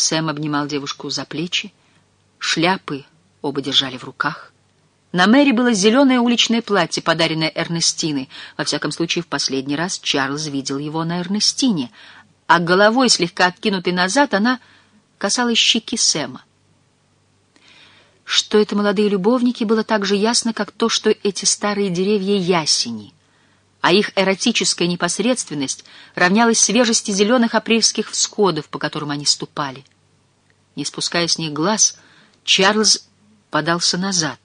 Сэм обнимал девушку за плечи, шляпы оба держали в руках. На Мэри было зеленое уличное платье, подаренное Эрнестиной. Во всяком случае, в последний раз Чарльз видел его на Эрнестине, а головой, слегка откинутой назад, она касалась щеки Сэма. Что это молодые любовники, было так же ясно, как то, что эти старые деревья ясени, а их эротическая непосредственность равнялась свежести зеленых апрельских всходов, по которым они ступали. Не спуская с них глаз, Чарльз подался назад.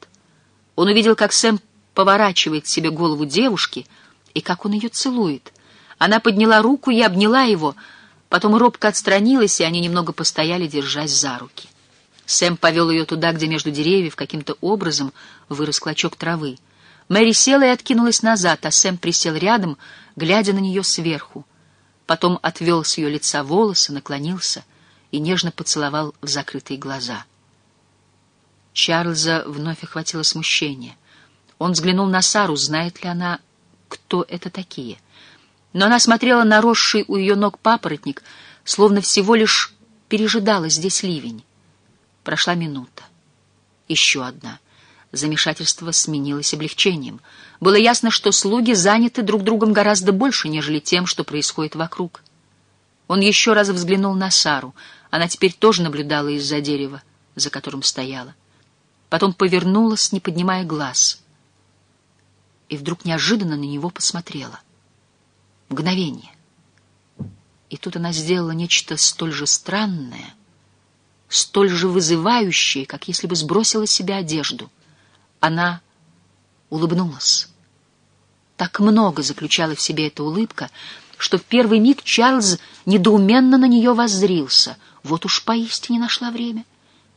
Он увидел, как Сэм поворачивает себе голову девушки и как он ее целует. Она подняла руку и обняла его, потом робко отстранилась, и они немного постояли, держась за руки. Сэм повел ее туда, где между деревьев каким-то образом вырос клочок травы. Мэри села и откинулась назад, а Сэм присел рядом, глядя на нее сверху. Потом отвел с ее лица волосы, наклонился и нежно поцеловал в закрытые глаза — Чарльза вновь охватило смущение. Он взглянул на Сару, знает ли она, кто это такие. Но она смотрела на росший у ее ног папоротник, словно всего лишь пережидала здесь ливень. Прошла минута. Еще одна. Замешательство сменилось облегчением. Было ясно, что слуги заняты друг другом гораздо больше, нежели тем, что происходит вокруг. Он еще раз взглянул на Сару. Она теперь тоже наблюдала из-за дерева, за которым стояла потом повернулась, не поднимая глаз, и вдруг неожиданно на него посмотрела. Мгновение. И тут она сделала нечто столь же странное, столь же вызывающее, как если бы сбросила с себя одежду. Она улыбнулась. Так много заключала в себе эта улыбка, что в первый миг Чарльз недоуменно на нее воззрился. Вот уж поистине нашла время —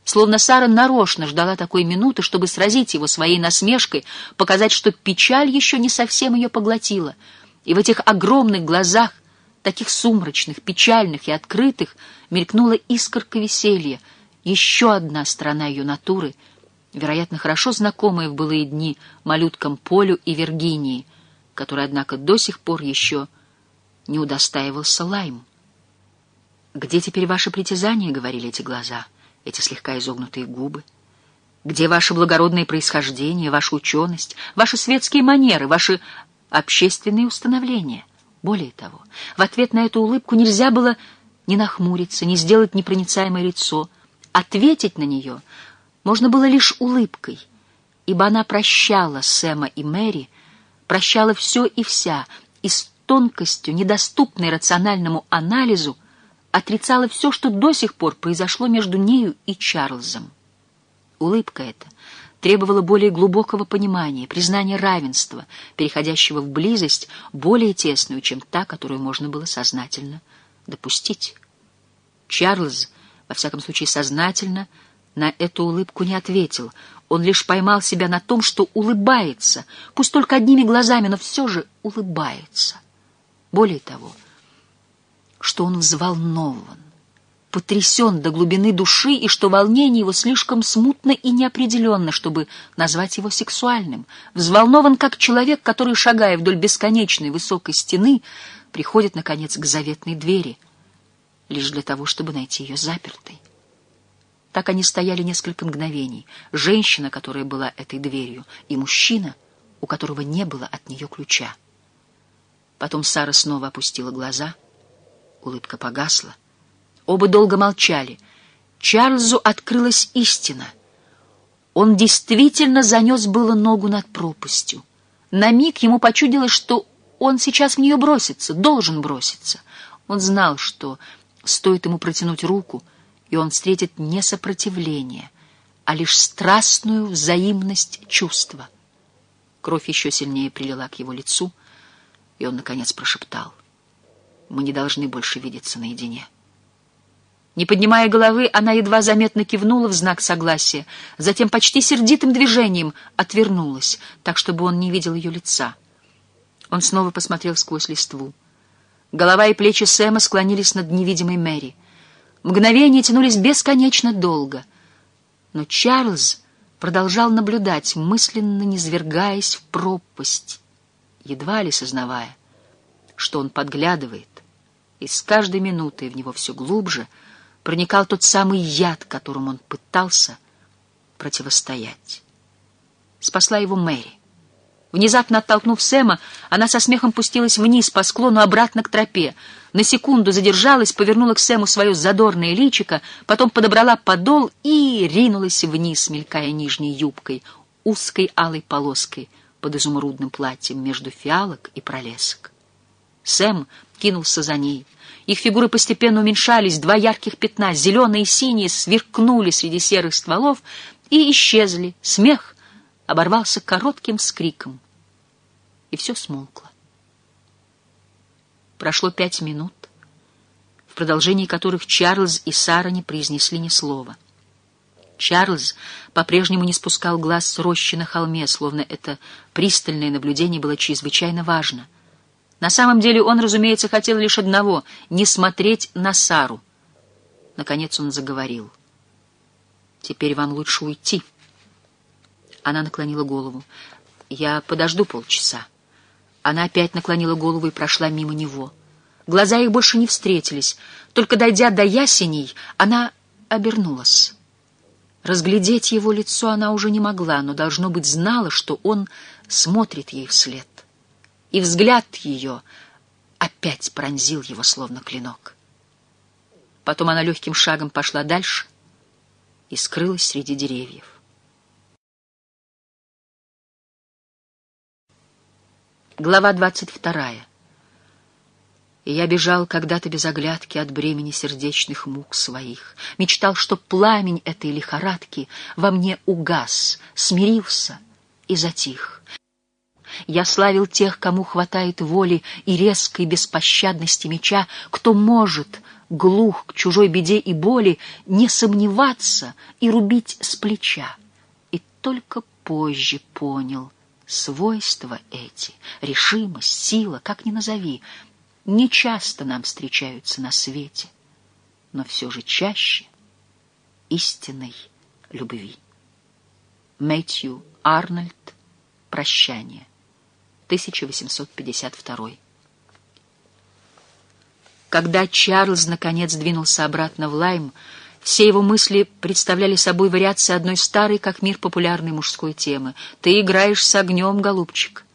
Словно Сара нарочно ждала такой минуты, чтобы сразить его своей насмешкой, показать, что печаль еще не совсем ее поглотила. И в этих огромных глазах, таких сумрачных, печальных и открытых, мелькнула искорка веселья, еще одна сторона ее натуры, вероятно, хорошо знакомая в былые дни малюткам Полю и Виргинии, который, однако, до сих пор еще не удостаивался лайм. «Где теперь ваши притязания?» — говорили эти глаза — эти слегка изогнутые губы? Где ваше благородное происхождение, ваша ученость, ваши светские манеры, ваши общественные установления? Более того, в ответ на эту улыбку нельзя было ни нахмуриться, ни сделать непроницаемое лицо. Ответить на нее можно было лишь улыбкой, ибо она прощала Сэма и Мэри, прощала все и вся, и с тонкостью, недоступной рациональному анализу, отрицала все, что до сих пор произошло между нею и Чарльзом. Улыбка эта требовала более глубокого понимания, признания равенства, переходящего в близость более тесную, чем та, которую можно было сознательно допустить. Чарльз, во всяком случае сознательно, на эту улыбку не ответил. Он лишь поймал себя на том, что улыбается, пусть только одними глазами, но все же улыбается. Более того, — что он взволнован, потрясен до глубины души и что волнение его слишком смутно и неопределенно, чтобы назвать его сексуальным, взволнован как человек, который, шагая вдоль бесконечной высокой стены, приходит, наконец, к заветной двери, лишь для того, чтобы найти ее запертой. Так они стояли несколько мгновений, женщина, которая была этой дверью, и мужчина, у которого не было от нее ключа. Потом Сара снова опустила глаза — Улыбка погасла. Оба долго молчали. Чарльзу открылась истина. Он действительно занес было ногу над пропастью. На миг ему почудилось, что он сейчас в нее бросится, должен броситься. Он знал, что стоит ему протянуть руку, и он встретит не сопротивление, а лишь страстную взаимность чувства. Кровь еще сильнее прилила к его лицу, и он, наконец, прошептал. Мы не должны больше видеться наедине. Не поднимая головы, она едва заметно кивнула в знак согласия, затем почти сердитым движением отвернулась, так, чтобы он не видел ее лица. Он снова посмотрел сквозь листву. Голова и плечи Сэма склонились над невидимой Мэри. Мгновения тянулись бесконечно долго. Но Чарльз продолжал наблюдать, мысленно низвергаясь в пропасть, едва ли сознавая, что он подглядывает, и с каждой минутой в него все глубже проникал тот самый яд, которым он пытался противостоять. Спасла его Мэри. Внезапно оттолкнув Сэма, она со смехом пустилась вниз по склону обратно к тропе. На секунду задержалась, повернула к Сэму свое задорное личико, потом подобрала подол и ринулась вниз, мелькая нижней юбкой, узкой алой полоской под изумрудным платьем между фиалок и пролесок. Сэм кинулся за ней. Их фигуры постепенно уменьшались, два ярких пятна, зеленые и синие, сверкнули среди серых стволов и исчезли. Смех оборвался коротким скриком, и все смолкло. Прошло пять минут, в продолжении которых Чарльз и Сара не произнесли ни слова. Чарльз по-прежнему не спускал глаз с рощи на холме, словно это пристальное наблюдение было чрезвычайно важно. На самом деле он, разумеется, хотел лишь одного — не смотреть на Сару. Наконец он заговорил. «Теперь вам лучше уйти». Она наклонила голову. «Я подожду полчаса». Она опять наклонила голову и прошла мимо него. Глаза их больше не встретились. Только дойдя до ясеней, она обернулась. Разглядеть его лицо она уже не могла, но, должно быть, знала, что он смотрит ей вслед. И взгляд ее опять пронзил его, словно клинок. Потом она легким шагом пошла дальше и скрылась среди деревьев. Глава двадцать вторая. И я бежал когда-то без оглядки от бремени сердечных мук своих. Мечтал, что пламень этой лихорадки во мне угас, смирился и затих. Я славил тех, кому хватает воли и резкой беспощадности меча, кто может, глух к чужой беде и боли, не сомневаться и рубить с плеча. И только позже понял — Свойства эти, решимость, сила, как ни назови, не часто нам встречаются на свете, но все же чаще истинной любви. Мэтью Арнольд «Прощание», 1852 Когда Чарльз наконец двинулся обратно в Лайм, все его мысли представляли собой вариации одной старой, как мир, популярной мужской темы. «Ты играешь с огнем, голубчик».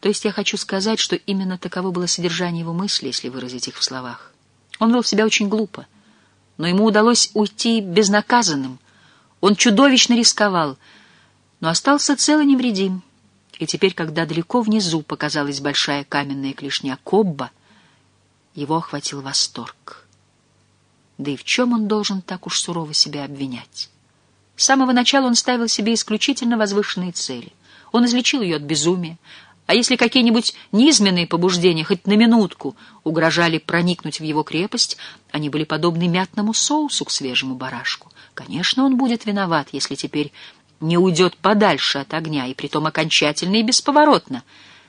То есть я хочу сказать, что именно таково было содержание его мысли, если выразить их в словах. Он вел себя очень глупо, но ему удалось уйти безнаказанным. Он чудовищно рисковал, но остался цел и невредим. И теперь, когда далеко внизу показалась большая каменная клешня Кобба, его охватил восторг. Да и в чем он должен так уж сурово себя обвинять? С самого начала он ставил себе исключительно возвышенные цели. Он излечил ее от безумия. А если какие-нибудь низменные побуждения хоть на минутку угрожали проникнуть в его крепость, они были подобны мятному соусу к свежему барашку. Конечно, он будет виноват, если теперь не уйдет подальше от огня, и притом окончательно и бесповоротно.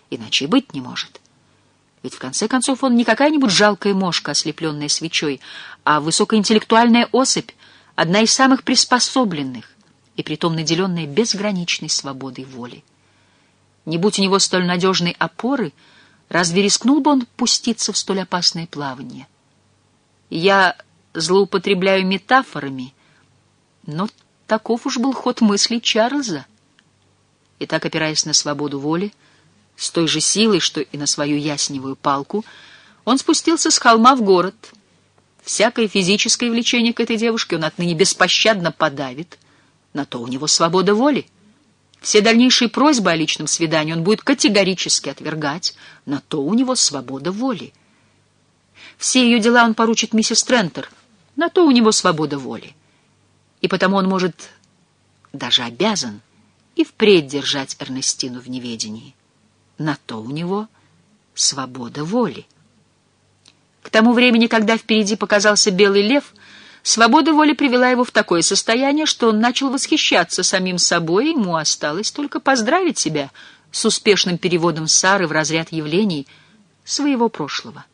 Иначе и быть не может. Ведь в конце концов он не какая-нибудь жалкая мошка, ослепленная свечой, а высокоинтеллектуальная особь, одна из самых приспособленных, и притом наделенная безграничной свободой воли. Не будь у него столь надежной опоры, разве рискнул бы он пуститься в столь опасное плавание? Я злоупотребляю метафорами, но таков уж был ход мысли Чарльза. И так, опираясь на свободу воли, с той же силой, что и на свою ясневую палку, он спустился с холма в город. Всякое физическое влечение к этой девушке он отныне беспощадно подавит. На то у него свобода воли. Все дальнейшие просьбы о личном свидании он будет категорически отвергать. На то у него свобода воли. Все ее дела он поручит миссис Трентер. На то у него свобода воли. И потому он может, даже обязан, и впредь держать Эрнестину в неведении. На то у него свобода воли. К тому времени, когда впереди показался белый лев, свобода воли привела его в такое состояние, что он начал восхищаться самим собой, ему осталось только поздравить себя с успешным переводом Сары в разряд явлений своего прошлого.